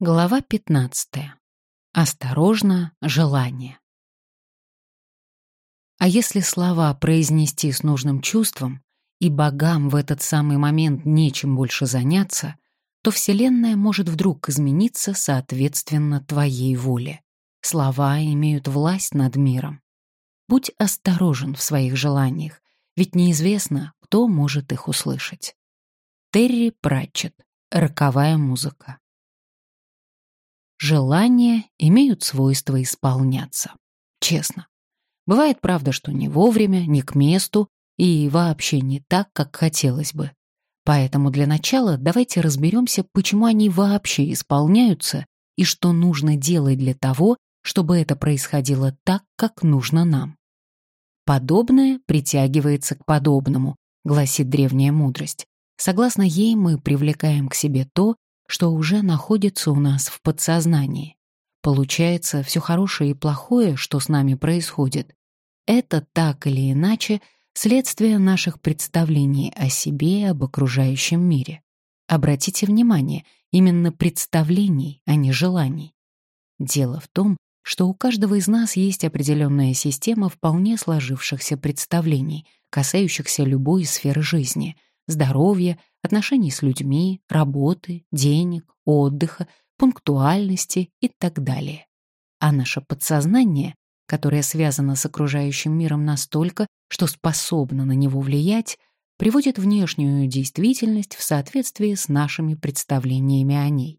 Глава 15. Осторожно, желание. А если слова произнести с нужным чувством, и богам в этот самый момент нечем больше заняться, то Вселенная может вдруг измениться соответственно твоей воле. Слова имеют власть над миром. Будь осторожен в своих желаниях, ведь неизвестно, кто может их услышать. Терри Пратчетт. Роковая музыка. Желания имеют свойство исполняться. Честно. Бывает, правда, что не вовремя, не к месту и вообще не так, как хотелось бы. Поэтому для начала давайте разберемся, почему они вообще исполняются и что нужно делать для того, чтобы это происходило так, как нужно нам. Подобное притягивается к подобному, гласит древняя мудрость. Согласно ей мы привлекаем к себе то, что уже находится у нас в подсознании. Получается, все хорошее и плохое, что с нами происходит, это так или иначе следствие наших представлений о себе и об окружающем мире. Обратите внимание, именно представлений, а не желаний. Дело в том, что у каждого из нас есть определенная система вполне сложившихся представлений, касающихся любой сферы жизни — здоровья, отношений с людьми, работы, денег, отдыха, пунктуальности и так далее. А наше подсознание, которое связано с окружающим миром настолько, что способно на него влиять, приводит внешнюю действительность в соответствии с нашими представлениями о ней.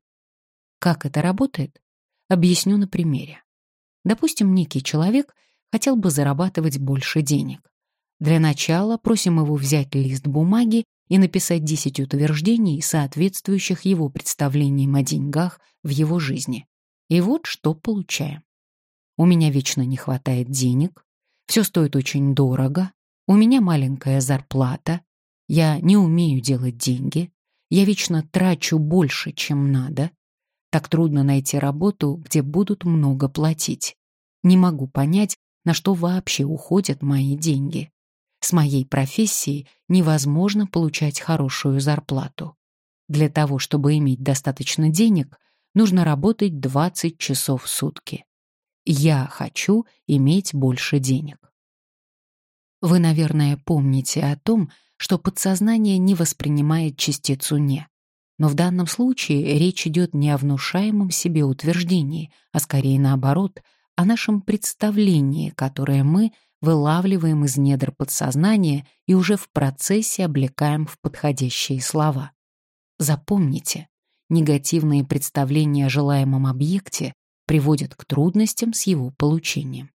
Как это работает? Объясню на примере. Допустим, некий человек хотел бы зарабатывать больше денег. Для начала просим его взять лист бумаги и написать 10 утверждений, соответствующих его представлениям о деньгах в его жизни. И вот что получаем. У меня вечно не хватает денег, все стоит очень дорого, у меня маленькая зарплата, я не умею делать деньги, я вечно трачу больше, чем надо, так трудно найти работу, где будут много платить. Не могу понять, на что вообще уходят мои деньги. С моей профессией невозможно получать хорошую зарплату. Для того, чтобы иметь достаточно денег, нужно работать 20 часов в сутки. Я хочу иметь больше денег. Вы, наверное, помните о том, что подсознание не воспринимает частицу «не». Но в данном случае речь идет не о внушаемом себе утверждении, а скорее наоборот, о нашем представлении, которое мы – вылавливаем из недр подсознания и уже в процессе облекаем в подходящие слова. Запомните, негативные представления о желаемом объекте приводят к трудностям с его получением.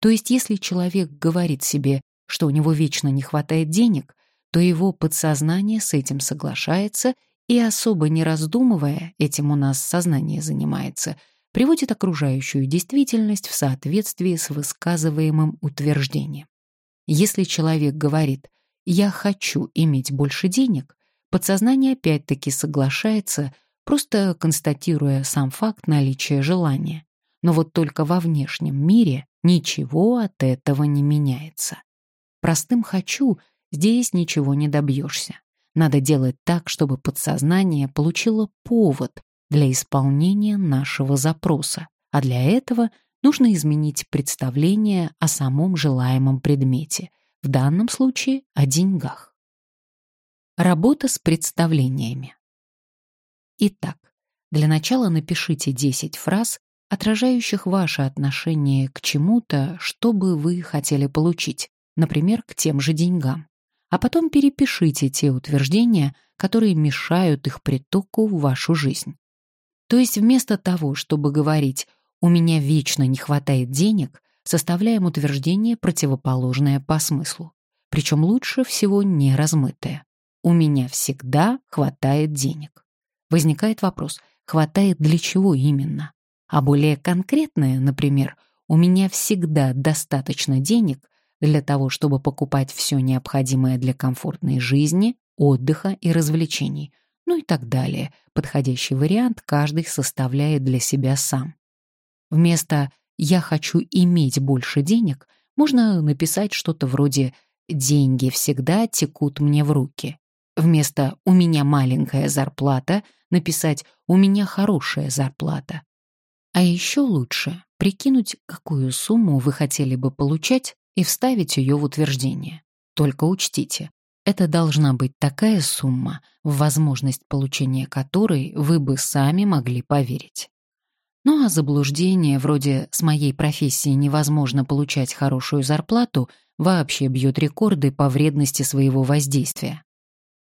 То есть если человек говорит себе, что у него вечно не хватает денег, то его подсознание с этим соглашается и, особо не раздумывая, этим у нас сознание занимается – приводит окружающую действительность в соответствии с высказываемым утверждением. Если человек говорит «я хочу иметь больше денег», подсознание опять-таки соглашается, просто констатируя сам факт наличия желания. Но вот только во внешнем мире ничего от этого не меняется. Простым «хочу» здесь ничего не добьешься. Надо делать так, чтобы подсознание получило повод для исполнения нашего запроса, а для этого нужно изменить представление о самом желаемом предмете, в данном случае о деньгах. Работа с представлениями. Итак, для начала напишите 10 фраз, отражающих ваше отношение к чему-то, что бы вы хотели получить, например, к тем же деньгам. А потом перепишите те утверждения, которые мешают их притоку в вашу жизнь. То есть вместо того, чтобы говорить «у меня вечно не хватает денег», составляем утверждение, противоположное по смыслу. Причем лучше всего не размытое. «У меня всегда хватает денег». Возникает вопрос, хватает для чего именно? А более конкретное, например, «у меня всегда достаточно денег для того, чтобы покупать все необходимое для комфортной жизни, отдыха и развлечений, ну и так далее. Подходящий вариант каждый составляет для себя сам. Вместо «я хочу иметь больше денег» можно написать что-то вроде «деньги всегда текут мне в руки». Вместо «у меня маленькая зарплата» написать «У меня хорошая зарплата». А еще лучше прикинуть, какую сумму вы хотели бы получать и вставить ее в утверждение. Только учтите, это должна быть такая сумма, в возможность получения которой вы бы сами могли поверить. Ну а заблуждение вроде «с моей профессией невозможно получать хорошую зарплату» вообще бьет рекорды по вредности своего воздействия.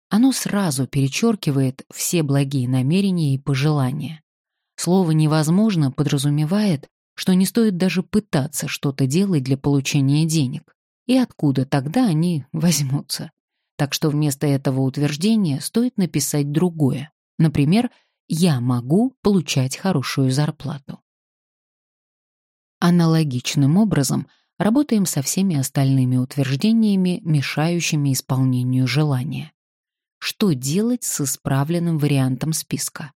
Оно сразу перечеркивает все благие намерения и пожелания. Слово «невозможно» подразумевает, что не стоит даже пытаться что-то делать для получения денег. И откуда тогда они возьмутся? Так что вместо этого утверждения стоит написать другое. Например, «Я могу получать хорошую зарплату». Аналогичным образом работаем со всеми остальными утверждениями, мешающими исполнению желания. Что делать с исправленным вариантом списка?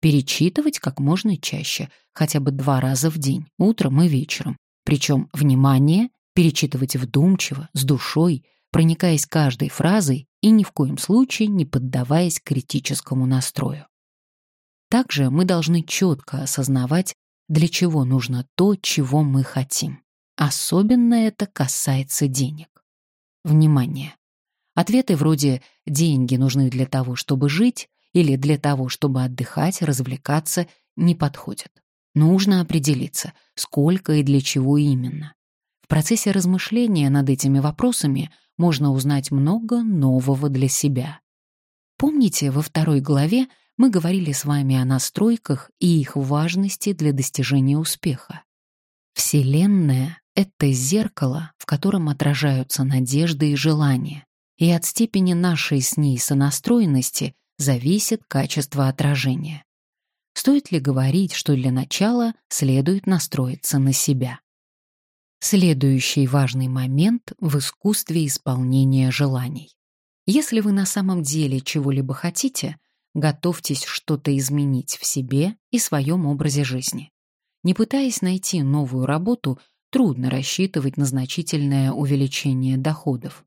Перечитывать как можно чаще, хотя бы два раза в день, утром и вечером. Причем, внимание, перечитывать вдумчиво, с душой, проникаясь каждой фразой и ни в коем случае не поддаваясь критическому настрою. Также мы должны четко осознавать, для чего нужно то, чего мы хотим. Особенно это касается денег. Внимание! Ответы вроде «деньги нужны для того, чтобы жить» или «для того, чтобы отдыхать, развлекаться» не подходят. Нужно определиться, сколько и для чего именно. В процессе размышления над этими вопросами можно узнать много нового для себя. Помните, во второй главе мы говорили с вами о настройках и их важности для достижения успеха. Вселенная — это зеркало, в котором отражаются надежды и желания, и от степени нашей с ней сонастроенности зависит качество отражения. Стоит ли говорить, что для начала следует настроиться на себя? Следующий важный момент в искусстве исполнения желаний. Если вы на самом деле чего-либо хотите, готовьтесь что-то изменить в себе и своем образе жизни. Не пытаясь найти новую работу, трудно рассчитывать на значительное увеличение доходов.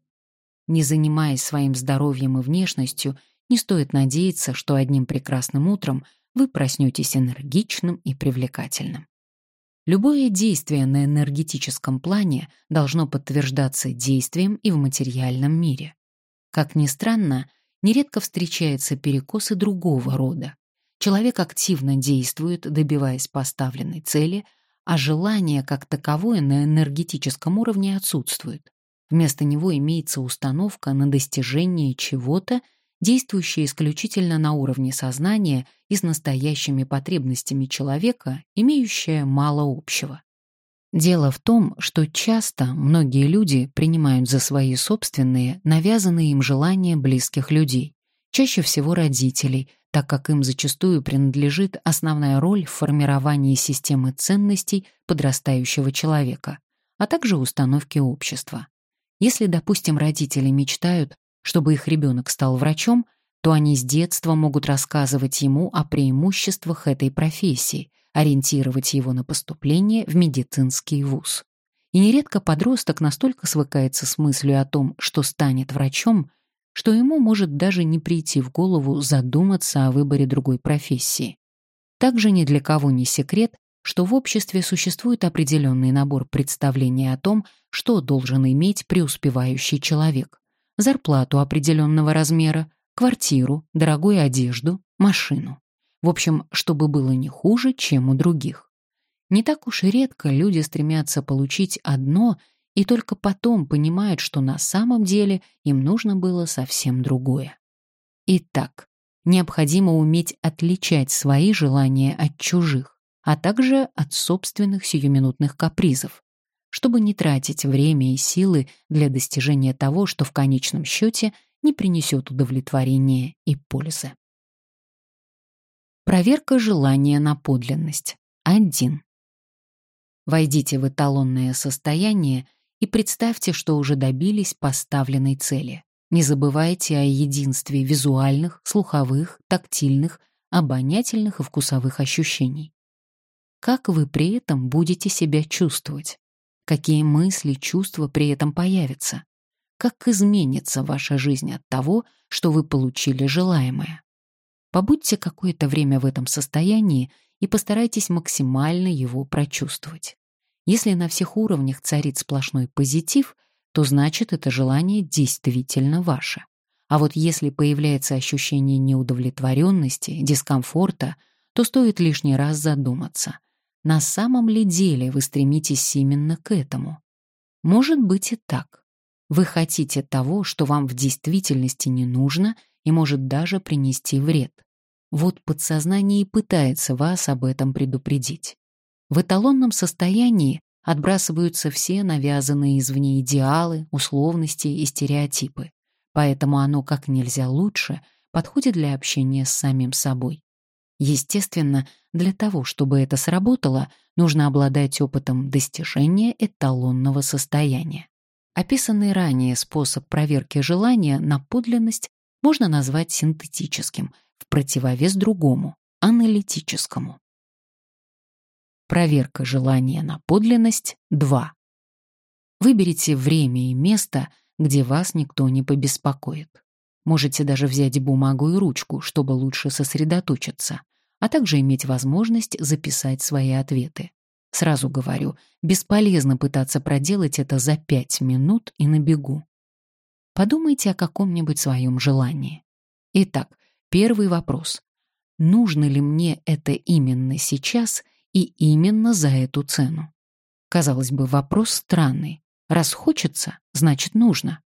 Не занимаясь своим здоровьем и внешностью, не стоит надеяться, что одним прекрасным утром вы проснетесь энергичным и привлекательным. Любое действие на энергетическом плане должно подтверждаться действием и в материальном мире. Как ни странно, нередко встречается перекосы другого рода. Человек активно действует, добиваясь поставленной цели, а желание как таковое на энергетическом уровне отсутствует. Вместо него имеется установка на достижение чего-то действующая исключительно на уровне сознания и с настоящими потребностями человека, имеющая мало общего. Дело в том, что часто многие люди принимают за свои собственные навязанные им желания близких людей, чаще всего родителей, так как им зачастую принадлежит основная роль в формировании системы ценностей подрастающего человека, а также установки общества. Если, допустим, родители мечтают чтобы их ребенок стал врачом, то они с детства могут рассказывать ему о преимуществах этой профессии, ориентировать его на поступление в медицинский вуз. И нередко подросток настолько свыкается с мыслью о том, что станет врачом, что ему может даже не прийти в голову задуматься о выборе другой профессии. Также ни для кого не секрет, что в обществе существует определенный набор представлений о том, что должен иметь преуспевающий человек зарплату определенного размера, квартиру, дорогую одежду, машину. В общем, чтобы было не хуже, чем у других. Не так уж и редко люди стремятся получить одно и только потом понимают, что на самом деле им нужно было совсем другое. Итак, необходимо уметь отличать свои желания от чужих, а также от собственных сиюминутных капризов, чтобы не тратить время и силы для достижения того, что в конечном счете не принесет удовлетворения и пользы. Проверка желания на подлинность. 1. Войдите в эталонное состояние и представьте, что уже добились поставленной цели. Не забывайте о единстве визуальных, слуховых, тактильных, обонятельных и вкусовых ощущений. Как вы при этом будете себя чувствовать? Какие мысли, чувства при этом появятся? Как изменится ваша жизнь от того, что вы получили желаемое? Побудьте какое-то время в этом состоянии и постарайтесь максимально его прочувствовать. Если на всех уровнях царит сплошной позитив, то значит это желание действительно ваше. А вот если появляется ощущение неудовлетворенности, дискомфорта, то стоит лишний раз задуматься, на самом ли деле вы стремитесь именно к этому. Может быть и так. Вы хотите того, что вам в действительности не нужно и может даже принести вред. Вот подсознание и пытается вас об этом предупредить. В эталонном состоянии отбрасываются все навязанные извне идеалы, условности и стереотипы, поэтому оно как нельзя лучше подходит для общения с самим собой. Естественно, для того, чтобы это сработало, нужно обладать опытом достижения эталонного состояния. Описанный ранее способ проверки желания на подлинность можно назвать синтетическим, в противовес другому, аналитическому. Проверка желания на подлинность 2. Выберите время и место, где вас никто не побеспокоит. Можете даже взять бумагу и ручку, чтобы лучше сосредоточиться, а также иметь возможность записать свои ответы. Сразу говорю, бесполезно пытаться проделать это за пять минут и на бегу. Подумайте о каком-нибудь своем желании. Итак, первый вопрос. Нужно ли мне это именно сейчас и именно за эту цену. Казалось бы, вопрос странный. Раз хочется, значит нужно.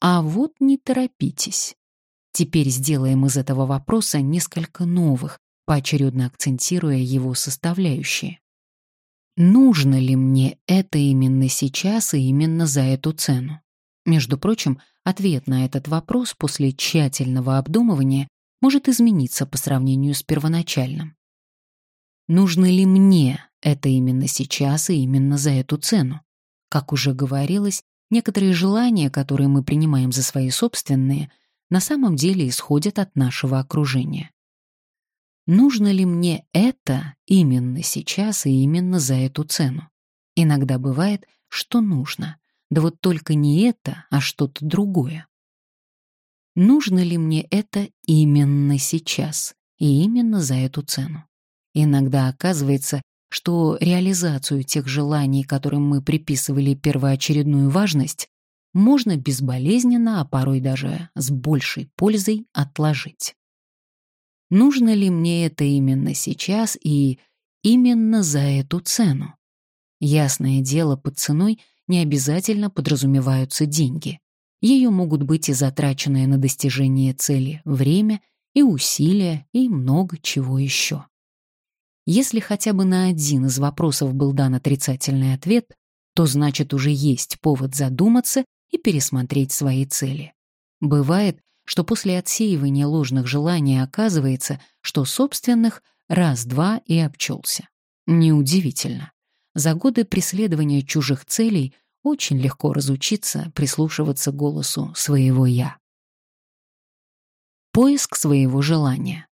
А вот не торопитесь. Теперь сделаем из этого вопроса несколько новых, поочередно акцентируя его составляющие. Нужно ли мне это именно сейчас и именно за эту цену? Между прочим, ответ на этот вопрос после тщательного обдумывания может измениться по сравнению с первоначальным. Нужно ли мне это именно сейчас и именно за эту цену? Как уже говорилось, некоторые желания, которые мы принимаем за свои собственные, на самом деле исходят от нашего окружения. Нужно ли мне это именно сейчас и именно за эту цену? Иногда бывает, что нужно, да вот только не это, а что-то другое. Нужно ли мне это именно сейчас и именно за эту цену? Иногда оказывается, что реализацию тех желаний, которым мы приписывали первоочередную важность, можно безболезненно, а порой даже с большей пользой отложить. Нужно ли мне это именно сейчас и именно за эту цену? Ясное дело, под ценой не обязательно подразумеваются деньги. Ее могут быть и затраченное на достижение цели время, и усилия, и много чего еще. Если хотя бы на один из вопросов был дан отрицательный ответ, то значит уже есть повод задуматься и пересмотреть свои цели. Бывает, что после отсеивания ложных желаний оказывается, что собственных раз-два и обчелся. Неудивительно. За годы преследования чужих целей очень легко разучиться прислушиваться голосу своего «я». Поиск своего желания.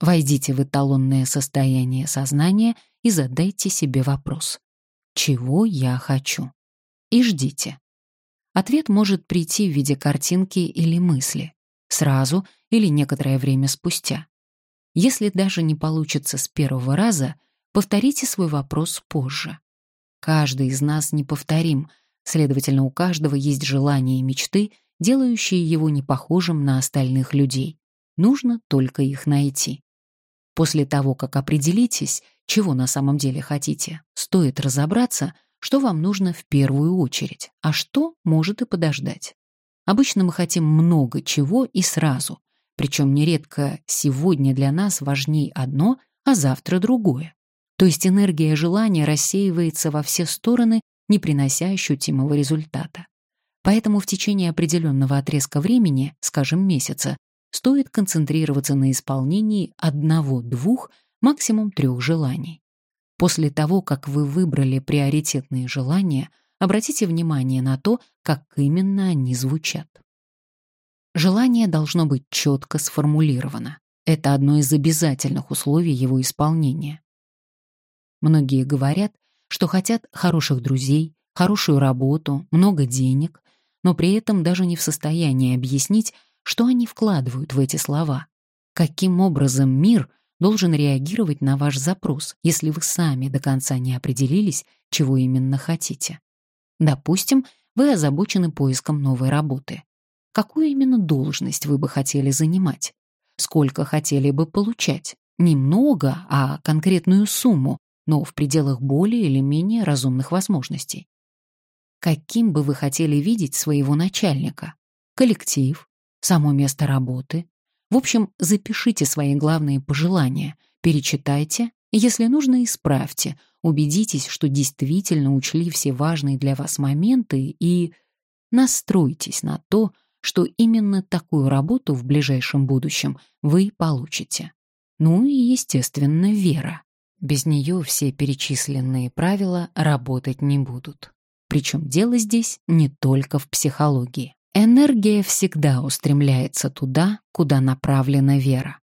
Войдите в эталонное состояние сознания и задайте себе вопрос «Чего я хочу?» и ждите. Ответ может прийти в виде картинки или мысли, сразу или некоторое время спустя. Если даже не получится с первого раза, повторите свой вопрос позже. Каждый из нас неповторим, следовательно, у каждого есть желания и мечты, делающие его непохожим на остальных людей. Нужно только их найти. После того, как определитесь, чего на самом деле хотите, стоит разобраться, что вам нужно в первую очередь, а что может и подождать. Обычно мы хотим много чего и сразу, причем нередко сегодня для нас важней одно, а завтра другое. То есть энергия желания рассеивается во все стороны, не принося ощутимого результата. Поэтому в течение определенного отрезка времени, скажем, месяца, стоит концентрироваться на исполнении одного-двух, максимум трех желаний. После того, как вы выбрали приоритетные желания, обратите внимание на то, как именно они звучат. Желание должно быть четко сформулировано. Это одно из обязательных условий его исполнения. Многие говорят, что хотят хороших друзей, хорошую работу, много денег, но при этом даже не в состоянии объяснить, что они вкладывают в эти слова? каким образом мир должен реагировать на ваш запрос, если вы сами до конца не определились, чего именно хотите. Допустим, вы озабочены поиском новой работы. Какую именно должность вы бы хотели занимать? Сколько хотели бы получать? Немного, а конкретную сумму, но в пределах более или менее разумных возможностей. Каким бы вы хотели видеть своего начальника? Коллектив? Само место работы? В общем, запишите свои главные пожелания, перечитайте, если нужно, исправьте, убедитесь, что действительно учли все важные для вас моменты и настройтесь на то, что именно такую работу в ближайшем будущем вы получите. Ну и, естественно, вера. Без нее все перечисленные правила работать не будут. Причем дело здесь не только в психологии. Энергия всегда устремляется туда, куда направлена вера.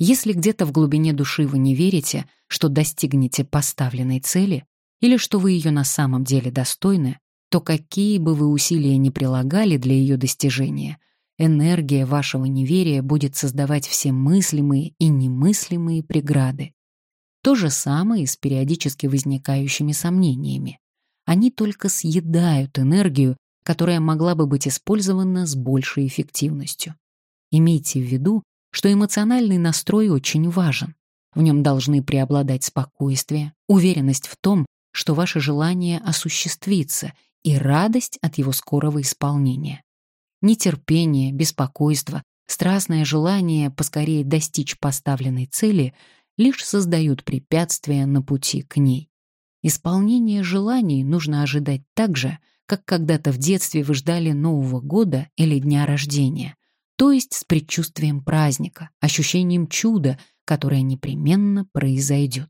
Если где-то в глубине души вы не верите, что достигнете поставленной цели или что вы ее на самом деле достойны, то какие бы вы усилия ни прилагали для ее достижения, энергия вашего неверия будет создавать все мыслимые и немыслимые преграды. То же самое и с периодически возникающими сомнениями. Они только съедают энергию, которая могла бы быть использована с большей эффективностью. Имейте в виду, что эмоциональный настрой очень важен. В нем должны преобладать спокойствие, уверенность в том, что ваше желание осуществится, и радость от его скорого исполнения. Нетерпение, беспокойство, страстное желание поскорее достичь поставленной цели лишь создают препятствия на пути к ней. Исполнение желаний нужно ожидать так же, как когда-то в детстве вы ждали Нового года или дня рождения, то есть с предчувствием праздника, ощущением чуда, которое непременно произойдет.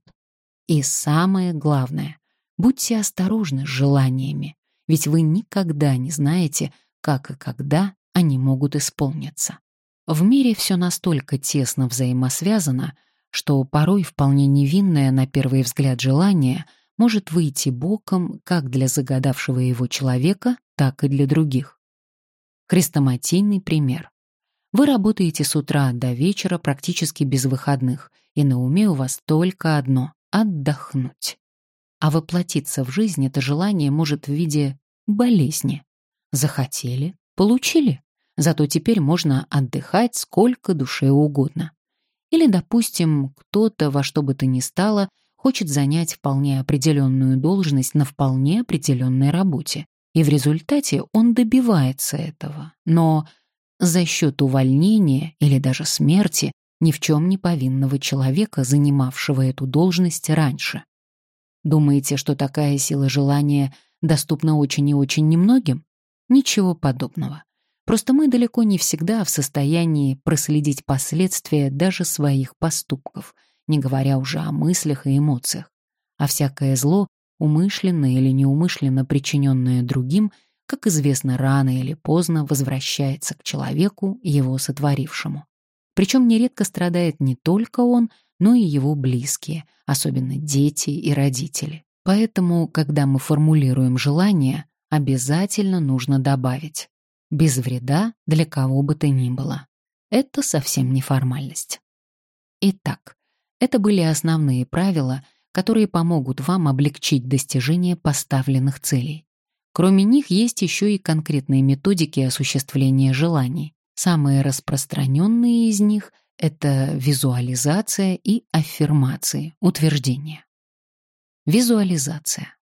И самое главное, будьте осторожны с желаниями, ведь вы никогда не знаете, как и когда они могут исполниться. В мире все настолько тесно взаимосвязано, что порой вполне невинное на первый взгляд желание — может выйти боком как для загадавшего его человека, так и для других. Хрестоматийный пример. Вы работаете с утра до вечера практически без выходных, и на уме у вас только одно — отдохнуть. А воплотиться в жизнь это желание может в виде болезни. Захотели — получили. Зато теперь можно отдыхать сколько душе угодно. Или, допустим, кто-то во что бы то ни стало хочет занять вполне определенную должность на вполне определенной работе. И в результате он добивается этого. Но за счет увольнения или даже смерти ни в чем не повинного человека, занимавшего эту должность раньше. Думаете, что такая сила желания доступна очень и очень немногим? Ничего подобного. Просто мы далеко не всегда в состоянии проследить последствия даже своих поступков — не говоря уже о мыслях и эмоциях. А всякое зло, умышленно или неумышленно причиненное другим, как известно, рано или поздно возвращается к человеку, его сотворившему. Причем нередко страдает не только он, но и его близкие, особенно дети и родители. Поэтому, когда мы формулируем желание, обязательно нужно добавить «без вреда для кого бы то ни было». Это совсем не формальность. Итак, это были основные правила, которые помогут вам облегчить достижение поставленных целей. Кроме них есть еще и конкретные методики осуществления желаний. Самые распространенные из них — это визуализация и аффирмации, утверждения. Визуализация.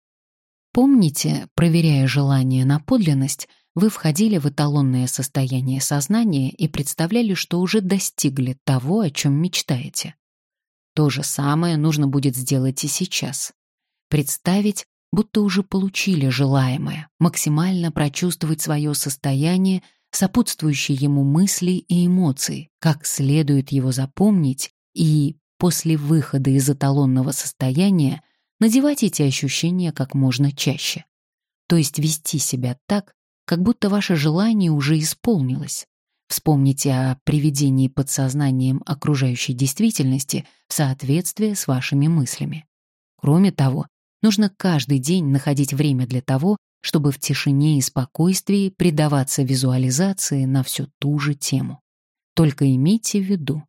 Помните, проверяя желание на подлинность, вы входили в эталонное состояние сознания и представляли, что уже достигли того, о чем мечтаете. То же самое нужно будет сделать и сейчас. Представить, будто уже получили желаемое, максимально прочувствовать свое состояние, сопутствующие ему мысли и эмоции, как следует его запомнить и, после выхода из эталонного состояния, надевать эти ощущения как можно чаще. То есть вести себя так, как будто ваше желание уже исполнилось, Вспомните о приведении подсознанием окружающей действительности в соответствии с вашими мыслями. Кроме того, нужно каждый день находить время для того, чтобы в тишине и спокойствии предаваться визуализации на всю ту же тему. Только имейте в виду,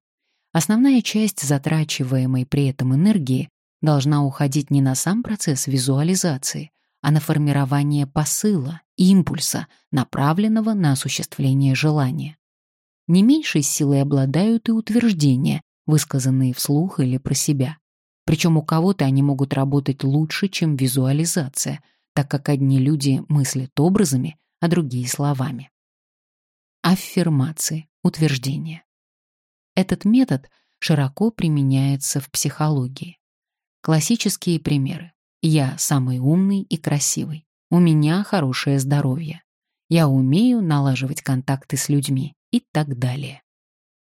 Основная часть затрачиваемой при этом энергии должна уходить не на сам процесс визуализации, а на формирование посыла, импульса, направленного на осуществление желания. Не меньшей силой обладают и утверждения, высказанные вслух или про себя. Причем у кого-то они могут работать лучше, чем визуализация, так как одни люди мыслят образами, а другие — словами. Аффирмации, утверждения. Этот метод широко применяется в психологии. Классические примеры. Я самый умный и красивый. У меня хорошее здоровье. Я умею налаживать контакты с людьми и так далее.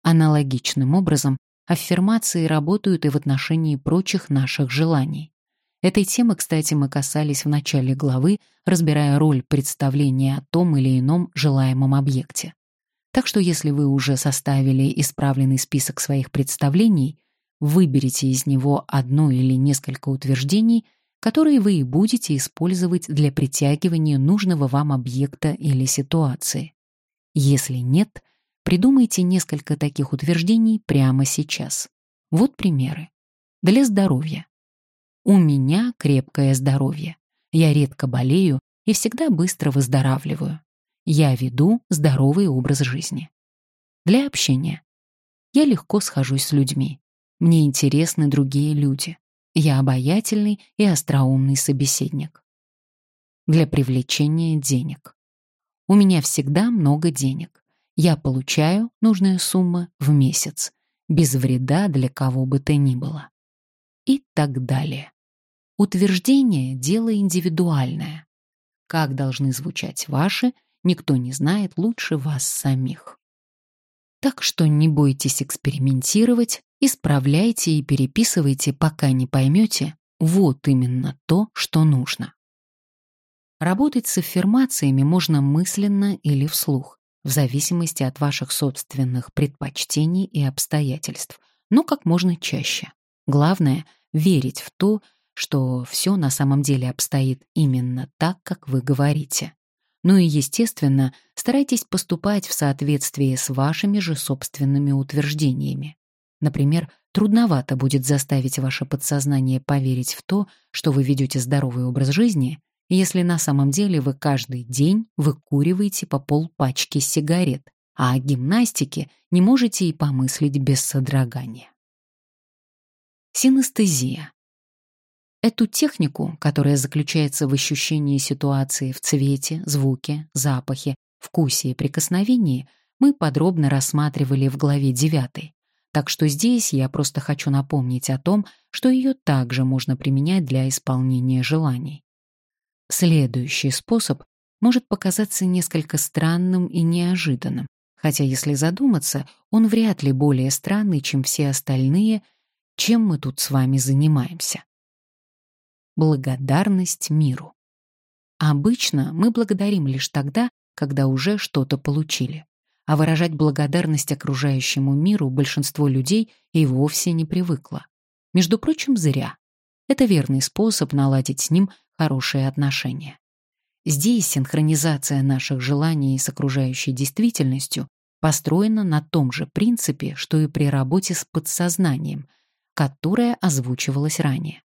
Аналогичным образом аффирмации работают и в отношении прочих наших желаний. Этой темы, кстати, мы касались в начале главы, разбирая роль представления о том или ином желаемом объекте. Так что если вы уже составили исправленный список своих представлений, Выберите из него одно или несколько утверждений, которые вы и будете использовать для притягивания нужного вам объекта или ситуации. Если нет, придумайте несколько таких утверждений прямо сейчас. Вот примеры. Для здоровья. У меня крепкое здоровье. Я редко болею и всегда быстро выздоравливаю. Я веду здоровый образ жизни. Для общения. Я легко схожусь с людьми. Мне интересны другие люди. Я обаятельный и остроумный собеседник. Для привлечения денег. У меня всегда много денег. Я получаю нужную сумму в месяц, без вреда для кого бы то ни было. И так далее. Утверждение — дело индивидуальное. Как должны звучать ваши, никто не знает лучше вас самих. Так что не бойтесь экспериментировать, Исправляйте и переписывайте, пока не поймете, вот именно то, что нужно. Работать с аффирмациями можно мысленно или вслух, в зависимости от ваших собственных предпочтений и обстоятельств, но как можно чаще. Главное — верить в то, что все на самом деле обстоит именно так, как вы говорите. Ну и, естественно, старайтесь поступать в соответствии с вашими же собственными утверждениями. Например, трудновато будет заставить ваше подсознание поверить в то, что вы ведете здоровый образ жизни, если на самом деле вы каждый день выкуриваете по полпачки сигарет, а о гимнастике не можете и помыслить без содрогания. Синестезия. Эту технику, которая заключается в ощущении ситуации в цвете, звуке, запахе, вкусе и прикосновении, мы подробно рассматривали в главе 9, так что здесь я просто хочу напомнить о том, что ее также можно применять для исполнения желаний. Следующий способ может показаться несколько странным и неожиданным, хотя если задуматься, он вряд ли более странный, чем все остальные, чем мы тут с вами занимаемся. Благодарность миру. Обычно мы благодарим лишь тогда, когда уже что-то получили а выражать благодарность окружающему миру большинство людей и вовсе не привыкло. Между прочим, зря. Это верный способ наладить с ним хорошие отношения. Здесь синхронизация наших желаний с окружающей действительностью построена на том же принципе, что и при работе с подсознанием, которое озвучивалось ранее.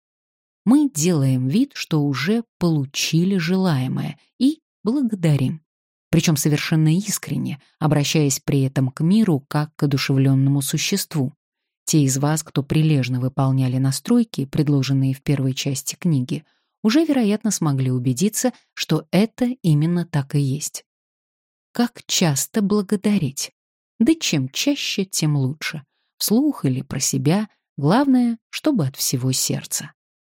Мы делаем вид, что уже получили желаемое, и благодарим причем совершенно искренне, обращаясь при этом к миру как к одушевленному существу. Те из вас, кто прилежно выполняли настройки, предложенные в первой части книги, уже, вероятно, смогли убедиться, что это именно так и есть. Как часто благодарить? Да чем чаще, тем лучше. Вслух или про себя, главное, чтобы от всего сердца.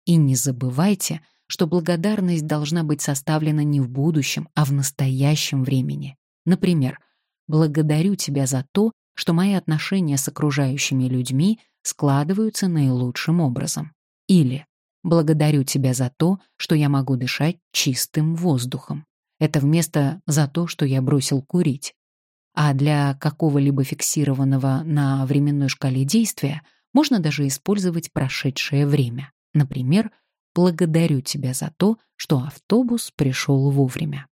И не забывайте, что благодарность должна быть составлена не в будущем, а в настоящем времени. Например, «Благодарю тебя за то, что мои отношения с окружающими людьми складываются наилучшим образом». Или «Благодарю тебя за то, что я могу дышать чистым воздухом». Это вместо «за то, что я бросил курить». А для какого-либо фиксированного на временной шкале действия можно даже использовать прошедшее время. Например, Благодарю тебя за то, что автобус пришел вовремя.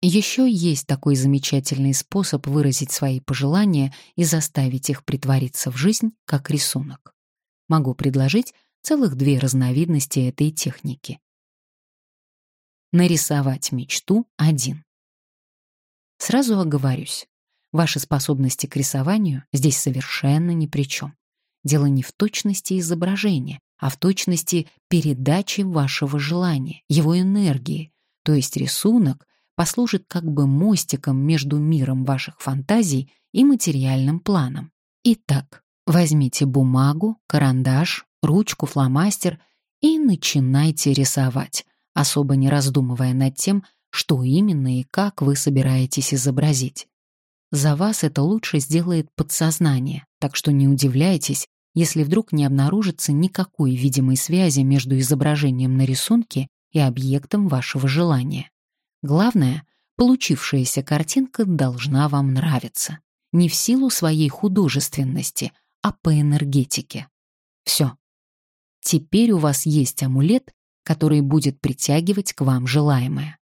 Еще есть такой замечательный способ выразить свои пожелания и заставить их притвориться в жизнь, как рисунок. Могу предложить целых две разновидности этой техники. Нарисовать мечту один. Сразу оговорюсь, ваши способности к рисованию здесь совершенно ни при чем. Дело не в точности изображения, а в точности передачи вашего желания, его энергии, то есть рисунок послужит как бы мостиком между миром ваших фантазий и материальным планом. Итак, возьмите бумагу, карандаш, ручку, фломастер и начинайте рисовать, особо не раздумывая над тем, что именно и как вы собираетесь изобразить. За вас это лучше сделает подсознание, так что не удивляйтесь, если вдруг не обнаружится никакой видимой связи между изображением на рисунке и объектом вашего желания. Главное, получившаяся картинка должна вам нравиться. Не в силу своей художественности, а по энергетике. Все. Теперь у вас есть амулет, который будет притягивать к вам желаемое.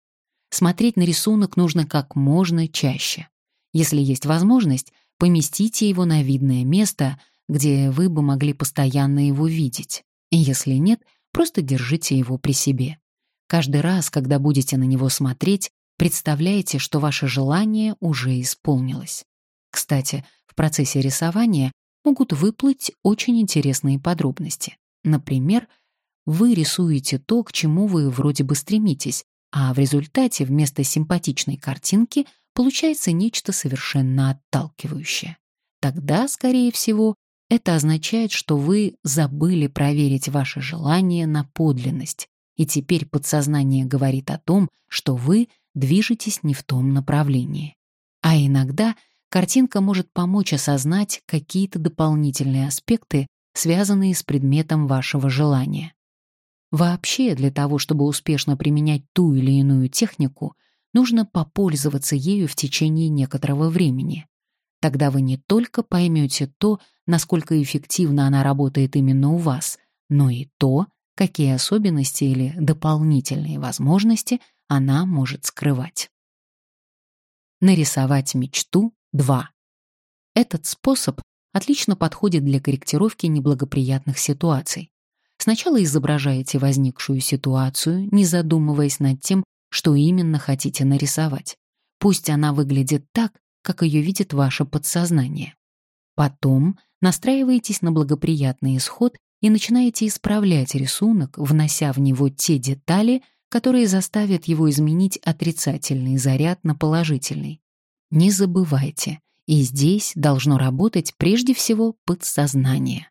Смотреть на рисунок нужно как можно чаще. Если есть возможность, поместите его на видное место, где вы бы могли постоянно его видеть. И если нет, просто держите его при себе. Каждый раз, когда будете на него смотреть, представляете, что ваше желание уже исполнилось. Кстати, в процессе рисования могут выплыть очень интересные подробности. Например, вы рисуете то, к чему вы вроде бы стремитесь, а в результате вместо симпатичной картинки получается нечто совершенно отталкивающее. Тогда, скорее всего, это означает, что вы забыли проверить ваше желание на подлинность, и теперь подсознание говорит о том, что вы движетесь не в том направлении. А иногда картинка может помочь осознать какие-то дополнительные аспекты, связанные с предметом вашего желания. Вообще, для того, чтобы успешно применять ту или иную технику, нужно попользоваться ею в течение некоторого времени. Тогда вы не только поймете то, насколько эффективно она работает именно у вас, но и то, какие особенности или дополнительные возможности она может скрывать. Нарисовать мечту 2. Этот способ отлично подходит для корректировки неблагоприятных ситуаций. Сначала изображаете возникшую ситуацию, не задумываясь над тем, что именно хотите нарисовать. Пусть она выглядит так, как ее видит ваше подсознание. Потом настраиваетесь на благоприятный исход и начинаете исправлять рисунок, внося в него те детали, которые заставят его изменить отрицательный заряд на положительный. Не забывайте, и здесь должно работать прежде всего подсознание.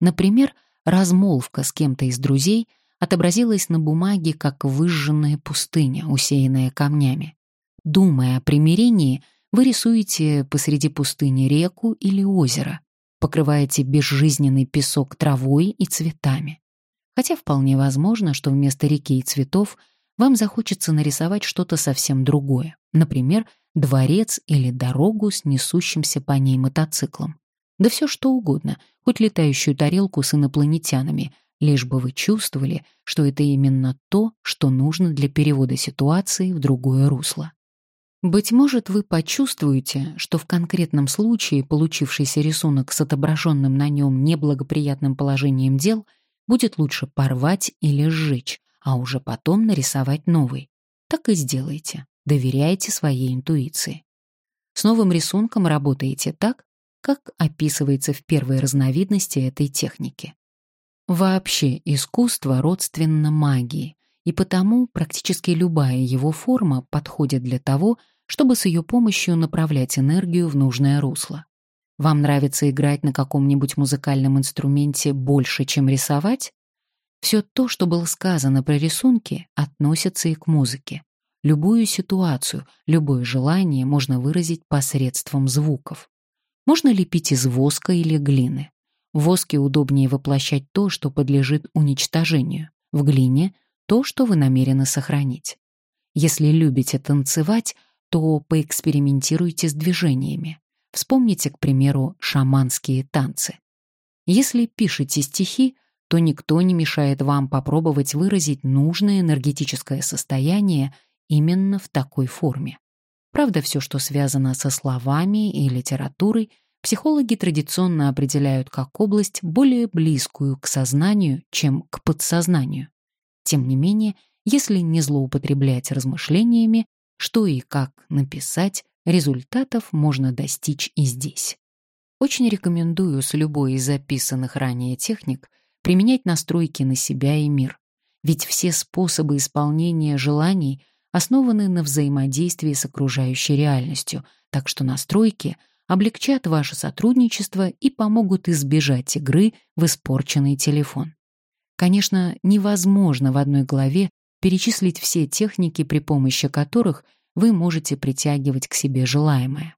Например, размолвка с кем-то из друзей отобразилась на бумаге как выжженная пустыня, усеянная камнями. Думая о примирении, вы рисуете посреди пустыни реку или озеро, покрываете безжизненный песок травой и цветами. Хотя вполне возможно, что вместо реки и цветов вам захочется нарисовать что-то совсем другое, например, дворец или дорогу с несущимся по ней мотоциклом. Да все что угодно, хоть летающую тарелку с инопланетянами, лишь бы вы чувствовали, что это именно то, что нужно для перевода ситуации в другое русло. Быть может, вы почувствуете, что в конкретном случае получившийся рисунок с отображенным на нем неблагоприятным положением дел будет лучше порвать или сжечь, а уже потом нарисовать новый. Так и сделайте. Доверяйте своей интуиции. С новым рисунком работаете так, как описывается в первой разновидности этой техники. Вообще искусство родственно магии, и потому практически любая его форма подходит для того, чтобы с ее помощью направлять энергию в нужное русло. Вам нравится играть на каком-нибудь музыкальном инструменте больше, чем рисовать? Все то, что было сказано про рисунки, относится и к музыке. Любую ситуацию, любое желание можно выразить посредством звуков. Можно лепить из воска или глины. В воске удобнее воплощать то, что подлежит уничтожению. В глине — то, что вы намерены сохранить. Если любите танцевать, то поэкспериментируйте с движениями. Вспомните, к примеру, шаманские танцы. Если пишете стихи, то никто не мешает вам попробовать выразить нужное энергетическое состояние именно в такой форме. Правда, все, что связано со словами и литературой, психологи традиционно определяют как область более близкую к сознанию, чем к подсознанию. Тем не менее, если не злоупотреблять размышлениями, что и как написать, результатов можно достичь и здесь. Очень рекомендую с любой из записанных ранее техник применять настройки на себя и мир. Ведь все способы исполнения желаний основаны на взаимодействии с окружающей реальностью, так что настройки облегчат ваше сотрудничество и помогут избежать игры в испорченный телефон. Конечно, невозможно в одной главе перечислить все техники, при помощи которых вы можете притягивать к себе желаемое.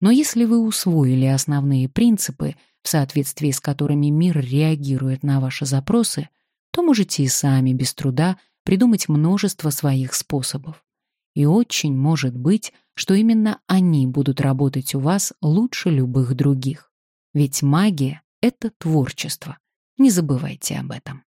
Но если вы усвоили основные принципы, в соответствии с которыми мир реагирует на ваши запросы, то можете и сами без труда придумать множество своих способов. И очень может быть, что именно они будут работать у вас лучше любых других. Ведь магия — это творчество. Не забывайте об этом.